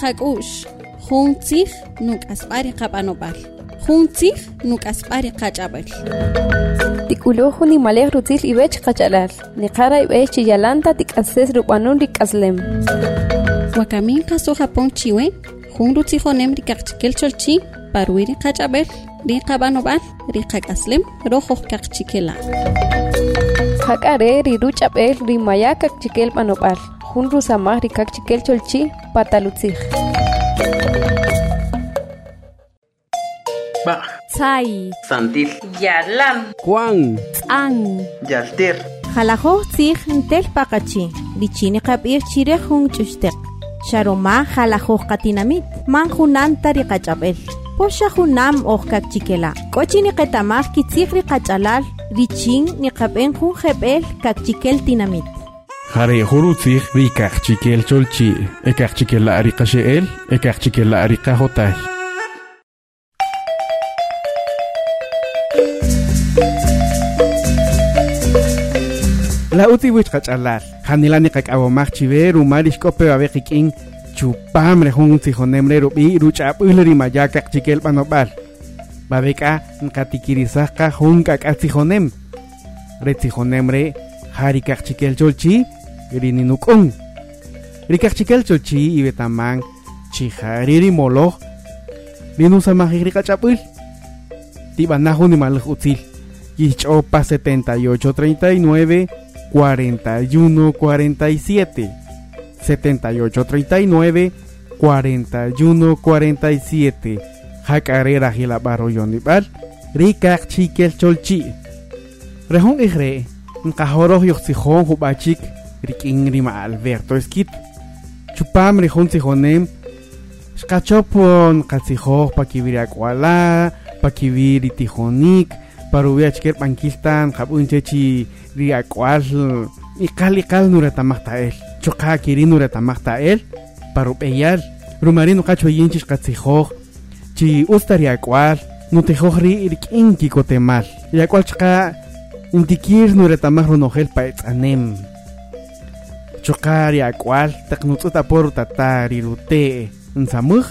Qak'u'x Juntzig nuk'asbari qap'anob'al. Juntzig nuk'asbari qach'ab'al. Tikuluhu ni malej rutzil ibech qach'alal. Niqara ibech chiyalanta tik'ases rub'anun rik'aslem. Wakamin qaso Japón chiwe jun rutzijonem rikaqchikel cholchi parwi riqach'ab'el riqab'anob'al riqak'aslem rojoj qaqchikela Hak'are riruch'ab'el rimaya kakchikel jun rusamaj rikakchikel cholchi patalutzij. Ba, Tsay, Santil, Yalam, Juan, An, Yalter, Jalajoj tzij ntel paqachi, lichini qab'ir chire jun ch'uxteq. Sharoma jalajoj qatinamit, man junanta riqach'ab'el. poxaxu nam ojkak chikela kochi niqetamaj kitziij riqach'alal richin niqab'en jun jeb'el kak tinamit. Jare jurutziij rikaj chikel cholchi ekaj chikela riqaxe'el ekaj chikela riqajotaj la uti wichqach'alal janilani qak'awomaj chibe rumal ixk'opeo abe chupamre hun tijonemre rubi, ruchap uleri mayaka chikel panobal. Babeka, nkatikirisaka hun kakatijonem. Retijonemre, harikak chikel cholchi, rininukun. Rikak chikel cholchi, ibetamang, chihariri molo, rinusamahiri kachapul. Tibanajo ni malaj util. Yichopa 7839 41 47 7839 41 47 Jacarera Gilabaro Yonibal Rikak Chikel Cholchi. Rehon Igre Nkajoro Yoxijón Hubachik Rikin Rima Alberto Skit Chupam Rejón Sijonem. Skachopon Katsijo Pakibiriakwala Pakibiri Tijonik Parubiach Ker Pankistan Kabunchechi riakwal ikal ikal nuratamaj ta'el choqa kiri nuratamaj ta'el parup'eyal rumarino qacho yinchix qatzijoj chi usta riakwal nutijoj ri rik'in kikotemal riakwal chaqa intikir nuratamaj runojel pa'etz'anem choqa riakwal taq nutz'ut apor tata rirute' nsamuj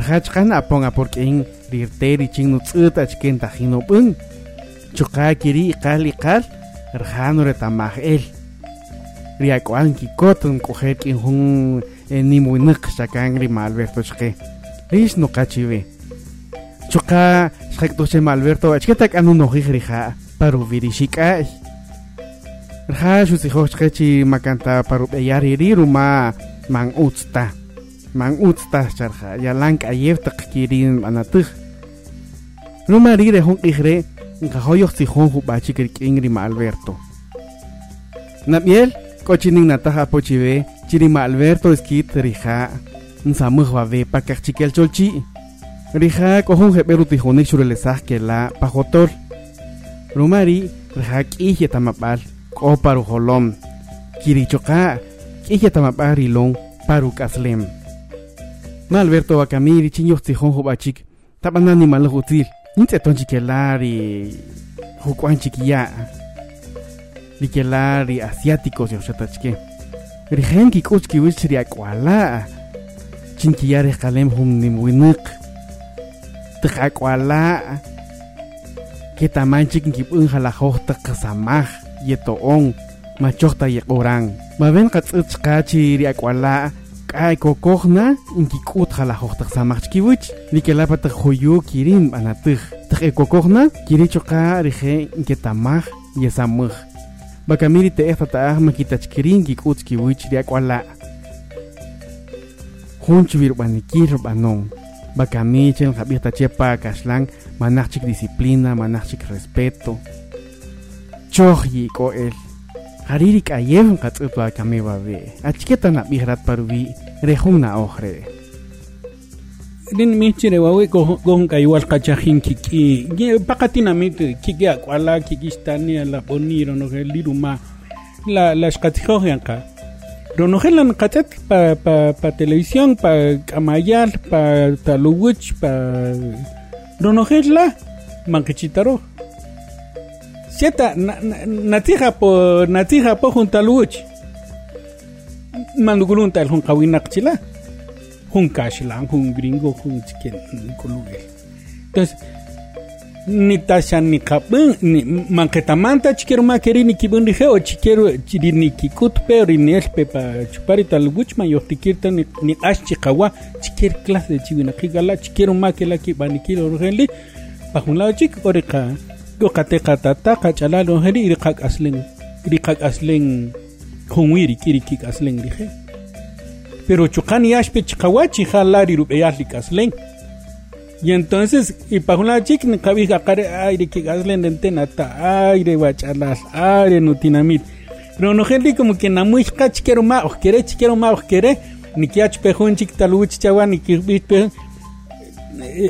rjachqan apon apor k'in rirte richin nutz'ut achken tajinop'än choqa kiri iqal iqal rjano retamaj el riakwan ki kotun kikotan ki hun ni muinak sakan rima Alberto chke lis no kachive chuka shakto chema Alberto achketak anu no rija paru virishika rja shusijo chkechi makanta paru beyariri ruma mang utsta mang utsta charja yalank ayeftak kirin anatuj ruma rire hun kijre nkajoyoxtijón jubachi kirkin rima Alberto Napiel, cochining nataja pochive, chirima Alberto skit rija, nsamuj babe pa kachikel cholchi. Rija kohon jeberu tijonek shurelesaj ke la pajotor. Rumari, rija kije tamapal, koparu holom. Kirichoka, kije tamapal rilong, paru kaslem. Ma Alberto bakamiri chinyoh tijón hu bachik, tabanani malahutil. Nintse ton chikelari Jukuan liquela ri asiáticos yoxatachke ri gen ki kiwich ri ak'uala. Chinkiya ri qalem jum winuk, tak ak'uala. Ke tamanchik nkib'un jalajoj taq yeto on machoj ye yeq'oran maben qatz'ut chqa kachi ri ak'uala. K'ay kokojna inkik'ut jalajoj taq samaj chkiwich likelapa taq juyu kirin b'anatij. Taq ekokojna kirichoka ri ke tamah. Yesamuh baka miri te ehtata ahma kutski kutzki wichriak wala hunchubir banikir banon bakamichen habih tachepa kashlang manachik disciplina manachik respeto. Chohi ko el. Hariri kayev katzutwa kamiwa be achiketa na bihrat parubi rehum na ohre din michire wawe gon kayual kachajin kiki. Pakatina mit kiki akwala kiki stani la boniro no liruma la la skatijoyanka ronogelan kachat pa pa pa televisión pa kamayal pa taluwich pa ronogela mankichitaro Cheta, natija po, natija po junta luch. Mandugulunta el junca hunkaxilang jun gringo jun tsikinkuluej entonces nitaxan nikab'än ni chikeromakeri nikib'änrijej o chikero ri nikikutpe o ri nielpe pa chupari talwichman ni as chikawaj chiker clase de chiwinajij ala chikeromakela kib'anikil orjenli pa jun lado chik o ri qa yok'ateqa tata qach'alal orjenli ri qak'aslen ri qak'aslen jun wirik'irikik'aslen rijej pero chukani ashpe chikawa chihalari rubeyali kasling y entonces, y para una chica, aire que gaslen de tenata, aire guachalas, aire nutinamit. Pero no gente como que na muy chiquero más, o quiere chiquero más, o quiere, ni que ach pejón chic taluch chawa, ni que bit pe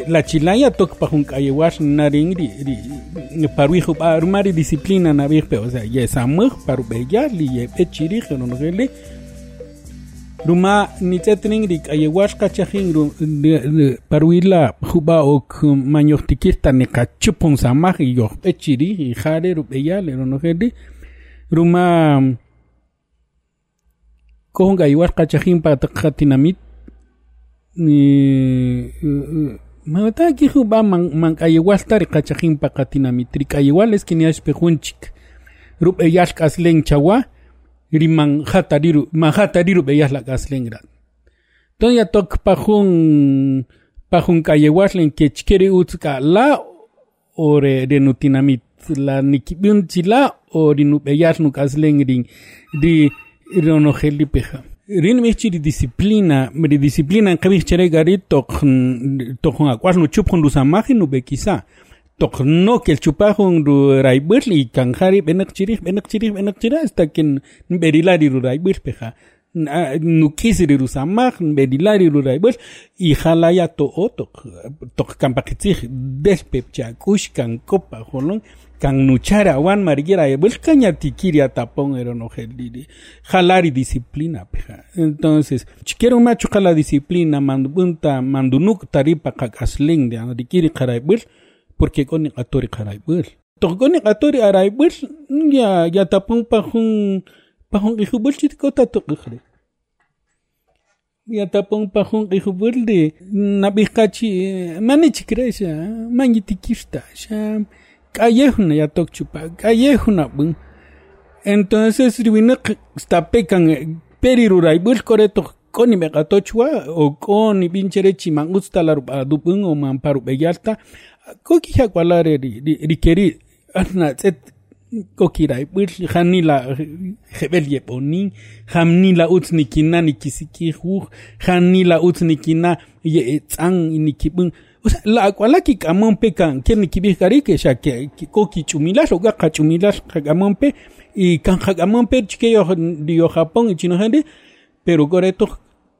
la chilaya toc pa un naring ri ri paru hijo para mari disciplina na vir pe o sea ya samu paru bella li ye pe chiri no no gele ruma nitzetnin rik ayewashka ru parwila juba ok mañohtikirta nekachupon ru iyohp'echiri le rup'eyale ronojeri ruma kojonka ayewashka ayewas taqatinamit mawata kijuba mank'ayewalta riqachajinpa qatinamit rik'ayewal es que niashpejunchik rup'eyashk'aslen chawa beyash kaslen chawa riman hatariru man hatariru beyas la gaslengra ton ya tok pajun pajun kayewaslen que chkere utska la ore de nutinamit la nikibun chila o rinu beyas nu gaslengring di rono heli peja rin michi di disciplina di disciplina kabich chere gari tok tok akwas nu chup hun dusamagi nu bekisa tok no que el chupajun ru raibur y kanjari benak chirich benak chirich benak chirich hasta que berilari ru raibur peja. Nu kisiri ru samaj berilari ru raibur y jalaya to otok tok kampakitzich despep chakush kan kopa jolon kan nuchara wan marigira bul kanya tikiria tapón ero no geliri. Jalari disciplina peja. Entonces chiquero macho la disciplina mandunta mandunuk taripa kakasling de andikiri karaibur porque koni el actor y caray araybul ya ya tapun pahun pahun qijubul tato toqijre ya tapun hijo qijubul de nabijqachi eh, mani chikrasha ya, mani tiquista, ya toqchupa k'allejuna bun entonces riwina stapekan eh, periruraybul koretoq koni meqatochwa o koni binchere chiman usta larubadubun o manparubeyalta paru beyalta koki ha kwalare ri ri keri ana tset koki rai bir khani la khebel ye poni khamni la ut nikina nikisiki hu khani la ut nikina ye tsang nikibun o sea la kwala ki kamon pe kan ken nikibi kari ke sha ke koki chumila so ga chumila kamon pe y kan kamon pe chike yo dio japón y chino gente pero goreto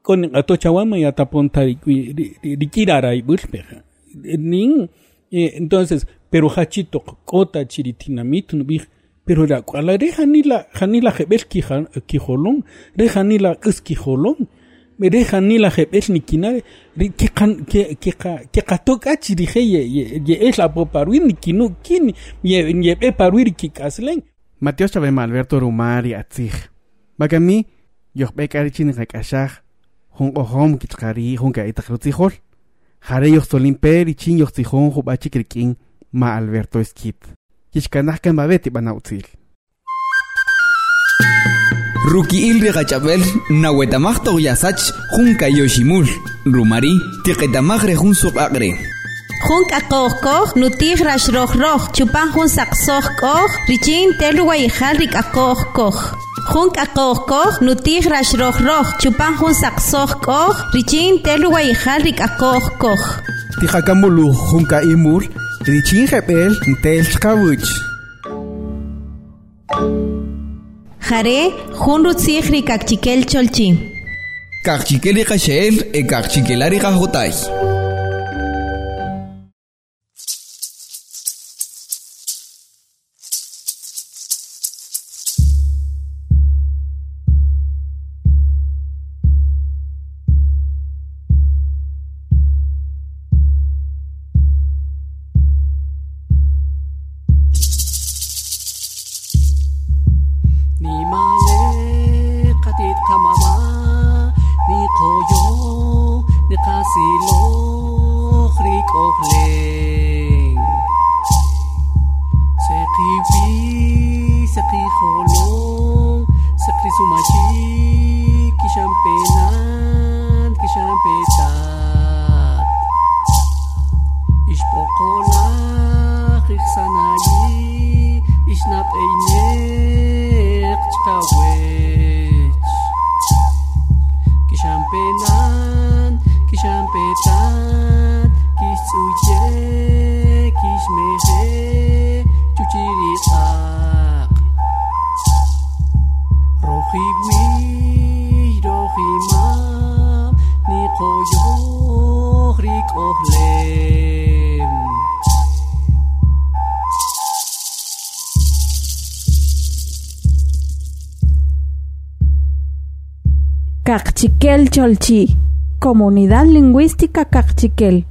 con ato chawama ya tapon tari rikira rai bir pe ning eh, entonces, pero hachito kota chiritinamit pero la cuala re hanila hanila jebel ki kijolón, re hanila kis kijolón, re hanila jebel ni kinare, que kan que que que katoka chirije ye ye es la poparuin ni kinu kin ye ye be paruir ki kaslen. Mateo Chabema Alberto Rumari Atzig. Bagami, yoh bekari chin rekashach, hun ohom kitkari hun ka itakrutzihol. Jare yox solimper y chin yox tijón jubachi krikin ma Alberto Esquit. Yishkanahkan babeti banautzil. Ruki ilri gachabel nawetamag tog yasach junka yoshimul. Rumari tiqetamag rejun suq agre. Jun kakoj koj nutij rash roj roj chupan jun saqsoj koj richin telu wayijal rik akoj koj. Jun kakoj koj nutij rash roj roj chupan jun saqsoj koj richin telu wayijal rik akoj koj. Tijakamulu junka imul, richin jebel ntel chkabuch. Jare jun rutzij rik akchikel cholchi. Kachikeli kashel e kachikelari kajotai. bitch. Cholchi, Comunidad Lingüística Cachiquel.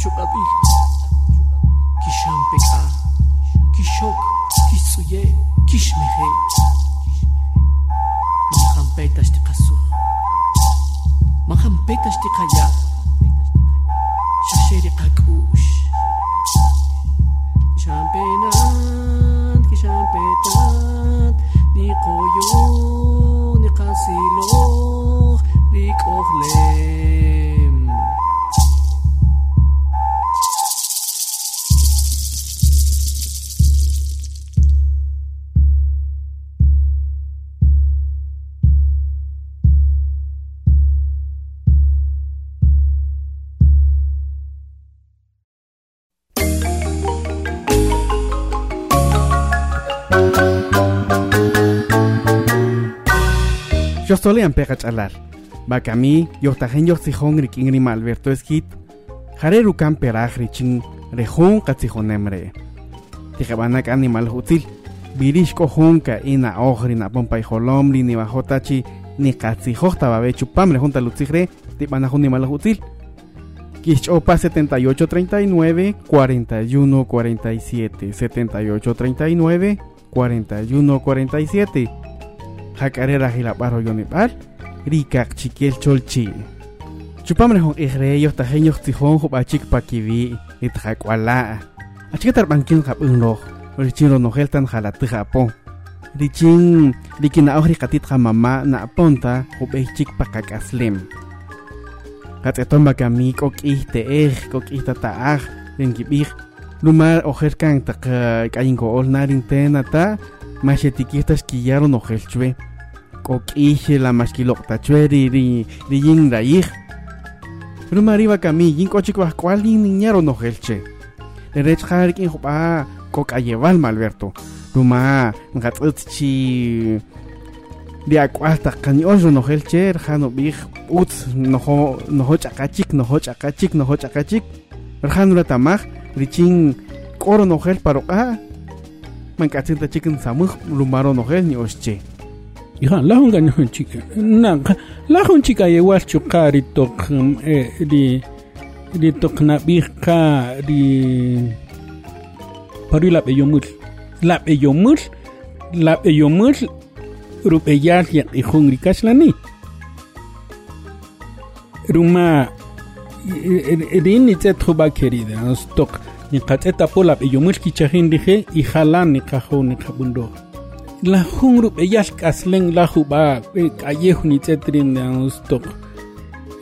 Chukabili. Estoy en pega chalar. Bacami, yo tajen yo sijón rikin rima Alberto Esquit. Jare rukan peraj richin rejón katzijonemre. Tijabanak animal hutil. Birish kohunka ina ojri na pompa y jolomri ni bajotachi ni katzijota babe chupamre junta lutzigre. Tipana animal hutil. Quichopa 7839 4147 7839 4147 Jacarera Gilaparo Yonipal Rikak Chiquel Cholchi. Chupamre hong igreyo tajeño tijón hubachik pakivi itjakwala Achikitar bankin hap unloh Richin ronojeltan jalatijapon Richin Rikina ojri katit mama na ponta hubechik pakakaslim Katseton bakami kok ih teej kok ih tataaj Renkibij Lumar ojer kan tak kayin ko ol narin tenata Mashetikistas kiyaron ojel chwe Ih la maskilok tachwe ri ri yin raij Lumar iba kami yin kochik bas kwali niñaron ojel che Derech jarik in hupa kok ayeval malberto Luma ngatzit chi di akwasta kanyoso no helcher jano big utz noho noho chakachik noho chakachik noho chakachik. Rjano la tamaj richin koro no hel paro katsinta chicken samuj lumaro no hel ni osche Hija, la hunga no chica. Na, la hun chica igual chukari tok eh, di di tok na bika di pari la beyomul. La beyomul la beyomul rupeyal ya ihungri kaslani. Ruma rini tse thuba querida stok ni qatseta pola beyomul kichahin dije y jalan ni kajo ni kabundo. la hungru ellas caslen la juba calle junitzetrin de anustok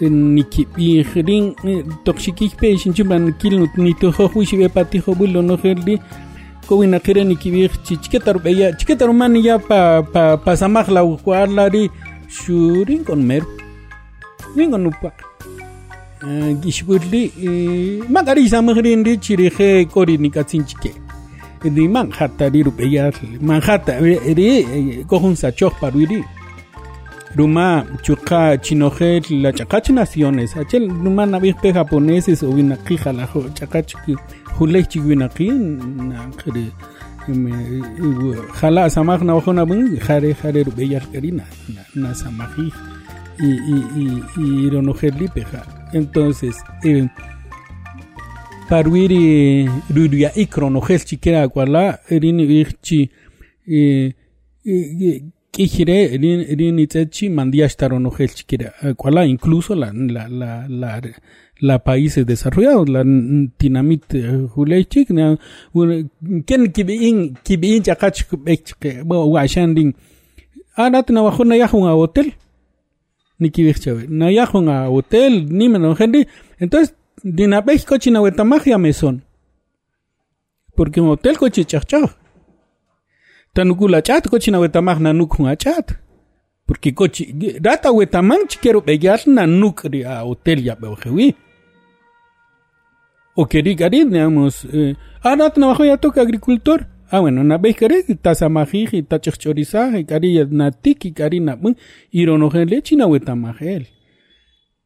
nikipih rin toxikikpe xinchuman kilnut nitojowi xibepatijobulo nojerli kowinakere nikibij chichketarupeya chiketarumani ya pa pa pa samajlaukuarlari xu rincon mero rincon upak eh, gixwirli eh, makari samajrinri chirije korinikatzin chike. Ni katsinchike di manjata ri rupeya manjata ri kohun sachoh paruiri Ruma chuka chinoje la chakach naciones achel ruma navipe japoneses o vinaki jalajo chakach hulej chigwinaki na khre jala samaj na bun jare jare rubeyar karina na samaji y y y y ronojerli peja. Entonces eh, paruiri ruria ikronojel chikera kwala rini vichi eh, eh, Kijire, rin itzechi mandiashtaro no helchikira, cuala incluso la, la, la, la, la países desarrollados, la tinamit hulechik, ken kibiin, kibiin chakach bekchike, bo washanding, arat na wajuna yahun a hotel, ni kibichave, na yahun a hotel, ni menon henry, entonces, na wetamagia mesón, porque un hotel chachach, tanukula chat cochi na wetamag na nuk hunga chat porque cochi rata wetamang chiquero pegar na nuk ri a hotel ya beojewi o querí gari digamos eh, ah bajo ya toca agricultor. Ah bueno na vez kare tasamajiji tachchorizaje kari na tiki kari na bun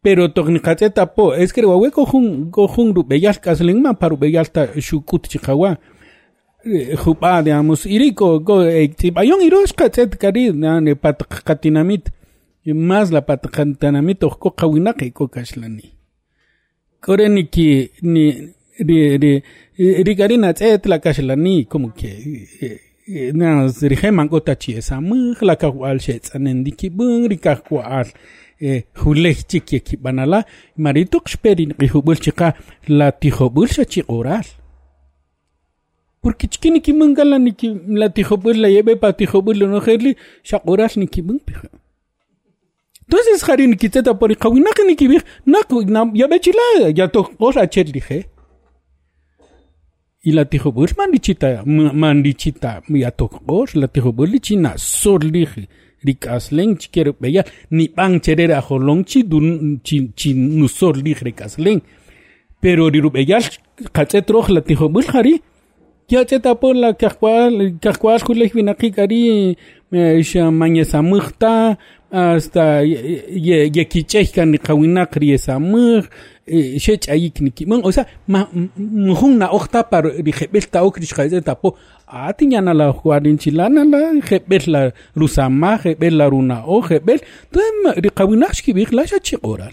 pero tognikateta po es que wawe kohun kohun ru beyal kasling ma paru beyal ta shukut chihawa jupa digamos iriko go tibayon iroshka tset kari ne patkatinamit más la patkatinamit ko kawinaki ko kashlani. Kore ni ri ri ri kari na tset la kashlani como que na zriheman ko tachi esa mug la kawal shetsanen diki bung ri kakwal hulej chiki ki banala marito xperin qihubul chika la tihobul shachi oral porque chiquini ki mangala ni ki la tijobul la lleve pa tijobul no herli shakoras ni ki pija entonces jari ni kiteta por kawina que ni ki bih na ya bechila ya to cosa chet dije y la tijobul mandichita mandichita ya to os la tijobul china sor rikas leng chikero beya ni bang cherera jolong chi dun chi chi nusor li rikas pero riru beya katse troj la tijo bul jari ya che tapo la kakwal kakwal khule binaqi kari sha mañesa mujta hasta ye ye kichej kan qawinaq riesamuj e, shech ayik nikiman o sea mujun na par rijebel ta ok rishqaze tapo atiñana la juarinchilana la jebel la rusama jebel la runa o jebel tem riqawinash kibig la shachi oral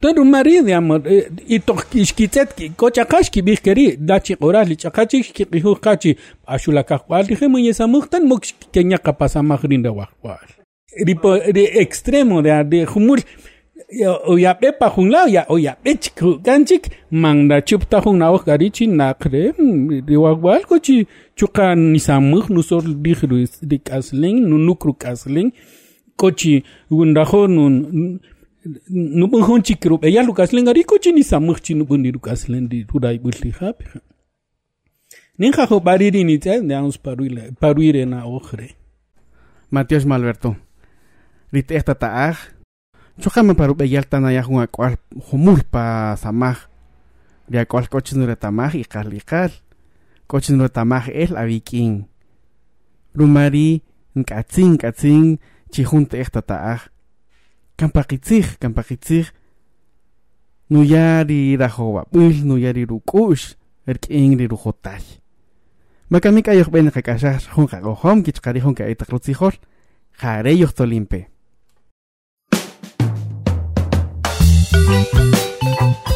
tenu marid yam eh, y tokiskitzet kochakash kibig keri dachi oral lichakachi kibihu kachi ashula kakwal dije mu yesamuktan mok kenya kapasamah rinda wakwal ripo de extremo de de humur uyapdepa junlao ya na kanchik mangrachupta junaw garichi naqre riwawalkochi chuqa nisamuj nusor dihru di kasling nunukru kaslen kochi wundajo nun nubunjon chikrup eya lukaslen garikochi nisamuj chinubuniru kaslen di rurai bulli hape ninja jo bariri nitsa neans paruire na ojre Matias Malberto Rit esta taaj chokama paru be yalta na ya hunga kwal humul pa samaj. Ya kwal kochin re tamaj y kalikal kochin re tamaj el avikin rumari nkatzin katzin chihunte esta taaj kampakitzij kampakitzij nuyari rajowabil nuyari rukush erk'in ri rujotal makamik ayoq b'en qak'axaj jun qaqojom kichqari jun ka'itaq rutzijol. Jare yoq tolimpe Música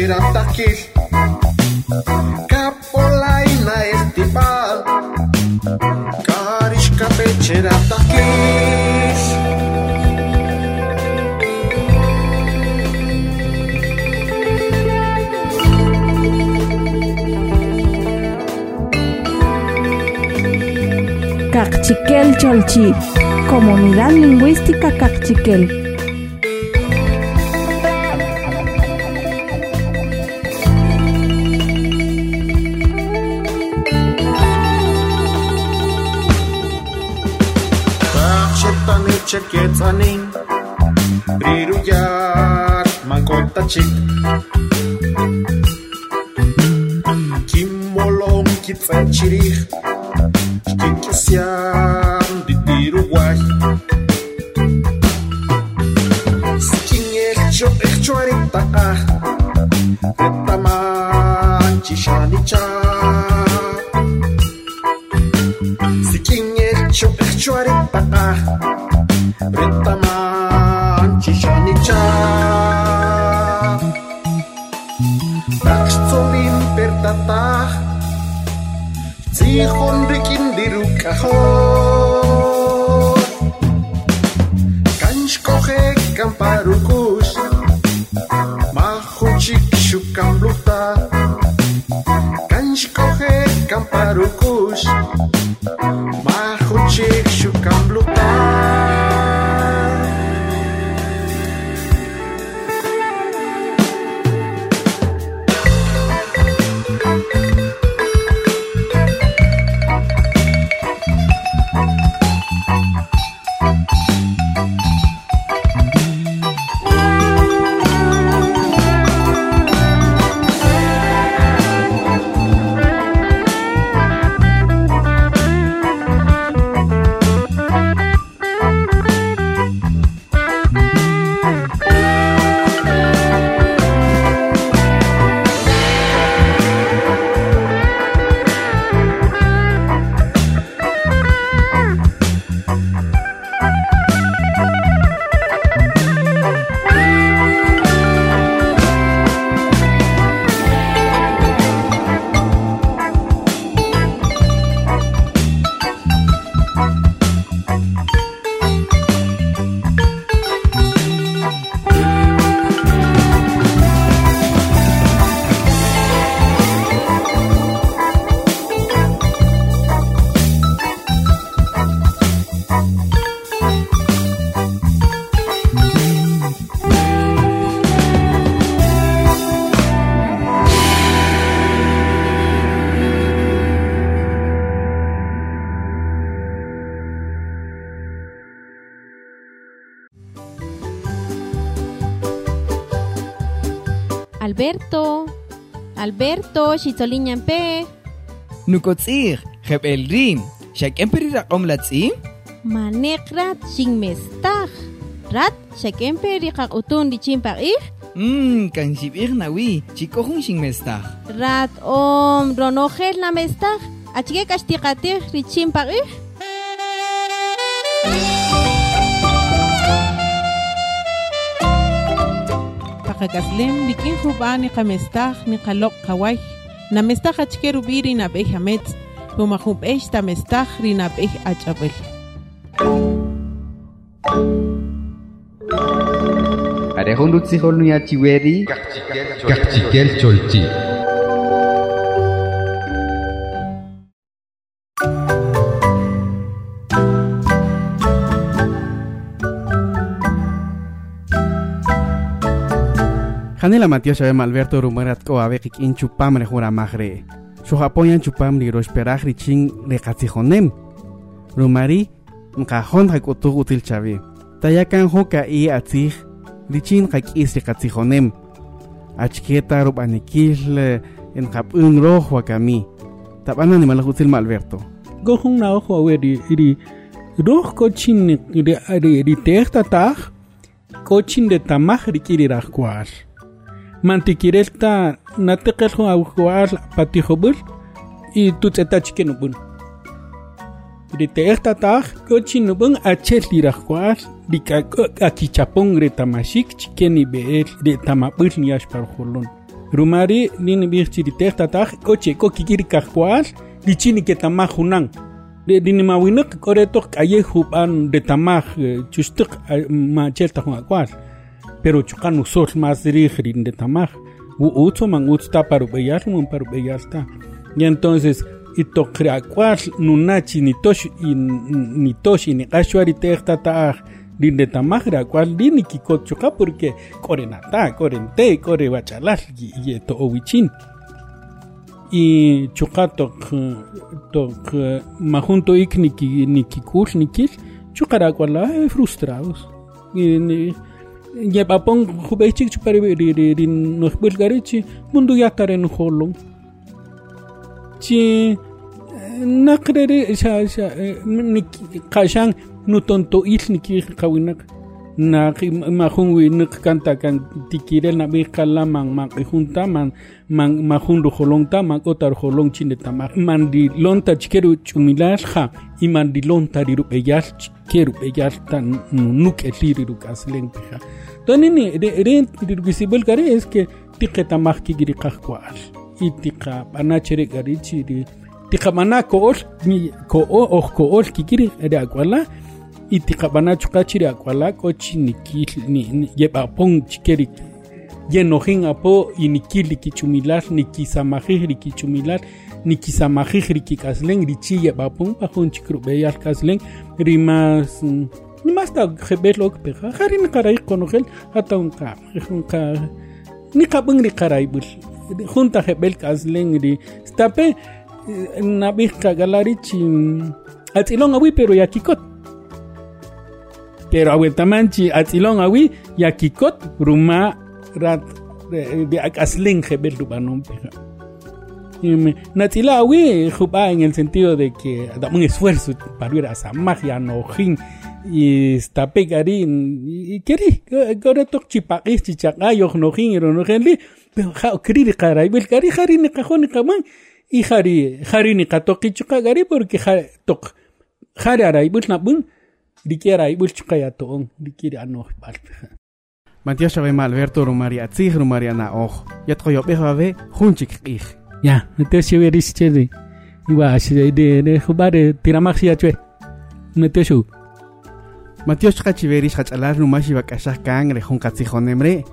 Kapechera Takil. Capolai na estiba, Karish Kapechera Takil. Cachiquel Cholchi, Comunidad Lingüística Cachiquel. noche. Kimolong kit fanchirih, kikisian di tiruguay. Skin echo de arita Se quem é que echo echo arita ah. cachorro. Cães corre, camparucus, marruchic chucambluta. Cães corre, camparucus. Alberto, Alberto, Xitoliñampe, Nukotzir, Heb el rim, Shakem periraqom latzi, Manekrat, Xinmestaj, Rat, Xakempe, Rikak Utun, Richimpag Mmm, kan shibir nawi, chico hun. Rat, Om, Ronogel, Namestaj, Achike Kastikatir, Richimpag qak'aslem likin jub'a niqamestaj niqaloq qaway namestaj achke rub'i rinab'ej ametz puma jub'ex tamestaj rinab'ej ach'ab'el arejun rutzijol nuyachiweri kajchikel cholchi Anela sa Abem Alberto Rumarat kik Kikin Chupam hura Magre. Su yan Chupam Lirosh Peraj Richin Rekatsijonem. Rumari Mkajon Hakutu Util Chavi. Tayakan Hoka I Atzij Richin Hakis Rekatsijonem. Achketa Rubanikil en Kapun Rojo Akami. Taban Animal Util Malberto. Gohong na ojo awe di iri. roh cochin di de de tehta tah cochin de tamah rikiri rakwar mantiquirelta nateqelhu ahual patijobul y tutzetachikenubun riteeltataj cochinubun achel lirajkual rikakok akichapon retamashik chikenibeel par niaxparjolon rumari ninibijchiriteeltataj cocheko kikirikajkual richiniketamaj rinimawinok koretoj k'ayej jub'an retamaj eh, chuxtik eh, machel tajuan akual pero chukan usol más dirigir de tamaj u utso man utsta paru beyal mun paru beyalta y entonces ito akwal nunachi ni tosh ni tosh ni qashwari tehta ta din de tamaj akwal din ni kikot chuka porque korenata korente kore bachalal y to owichin y chuqatok tok majunto ik niki nikikul nikil chuqara kwala frustrados. Y Yapapon hubechi chuparirin no bulgarichi mundu yakaren holum. Chi nakrere sha sha eh, kashan nutonto ilniki kawinak. Na mahun wi nik kanta kan tikirel na bi kala man man junta man man mahun ru holonta man otar holong chinde tama man di lonta chikeru chumilas ha y man di lonta riru beyal chikeru beyal tan nuk eliri ru kaslen ha to ni ni re re visible kare es que tiqe tamak ki giri qakwal y tiqa banachere gari chiri tiqa manako ni ko o ko o ki giri de akwala iti chiri chuqachiri akualakochi nikil ni, yep'apon chikerik yenojin apo inikil rikichumilal nikisamajij rikichumilal nikisamajij rikik'aslen richi bahon pajun chikru'b'eyal k'aslen rimas nimasta jeb'el ok'peja jari niqarayij qonojel hata unqa niqab'in riqarayb'il junta jeb'el k'aslen ri stape eh, nab'ij k'agalari chi atz'ilon awi pero yakikot. Pero awetamanchi atzilon awi yakikot ruma rat de akasling gebel rubanon peja Natsila awi jupa en el sentido de que da un esfuerzo para ir a esa magia no jin y está pegarín y querí gore tok chipaqis chichaqayo no jin ro no genli pero ja kri qaray bel kari jari ni qajoni qaman y jari jari ni qatoqi chuqa gari porque tok jari aray bul nabun rikiera y bulchukaya toon rikiri ano palpe Matías Chabema Alberto Rumari Atzig Rumari Ana Oj Yatko yo bejo ave junchik ich ya entonces si veris chede. Iba así de de jubare tiramaxi ya chue. Meteshu Matías Chachiveris Chachalar Rumashi Bakashah Kan Rejun Katzijonemre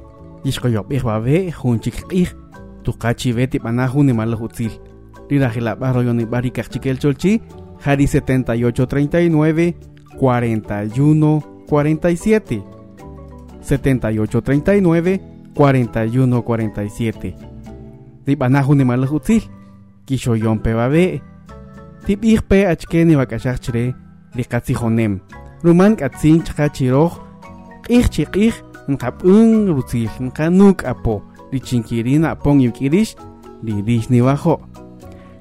Yishko yo bejo ave junchik ich Tukachi veti panahu ni malahutzil Lira Gilabaro Yoni Bari Kachikel Cholchi. Jari 7839 41 47 78 39 41 47 Tibanahu ni malahutzil Kishoyon pe babe Tip pe achke ni bakashachre Likatzijonem. Ruman katzin chakachiroj Ich chikich Nkapung rutzil Nkanuk apo. Lichinkirin apong yukirish Lirish ni bajo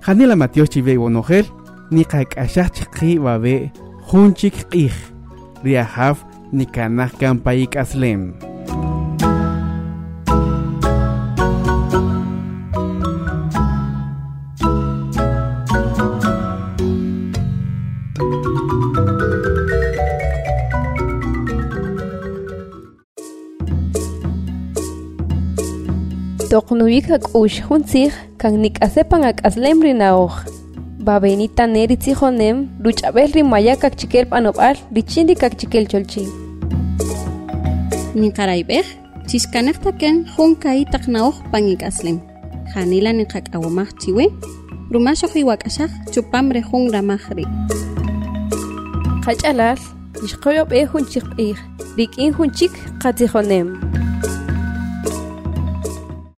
Janila Matios chive bonogel Ni kakashach chiki babe junchik q'ij riajaf nikanaj kampayik aslem toqnuwik ak'ux juntzij kan nik'asepan ak'aslem rinaoj babenita neritzi jonem, lutsabezri maiakak kakchikel panopar, ditxindikak txikel txoltsi. Nikaraibek, txiskanektaken junka itak naok pangik azlem. Janila nikak awamak txiwe, rumasok iwak asak txupamre jung ramakri. Kaitxalaz, iskoyop ehun txik ik, dik in.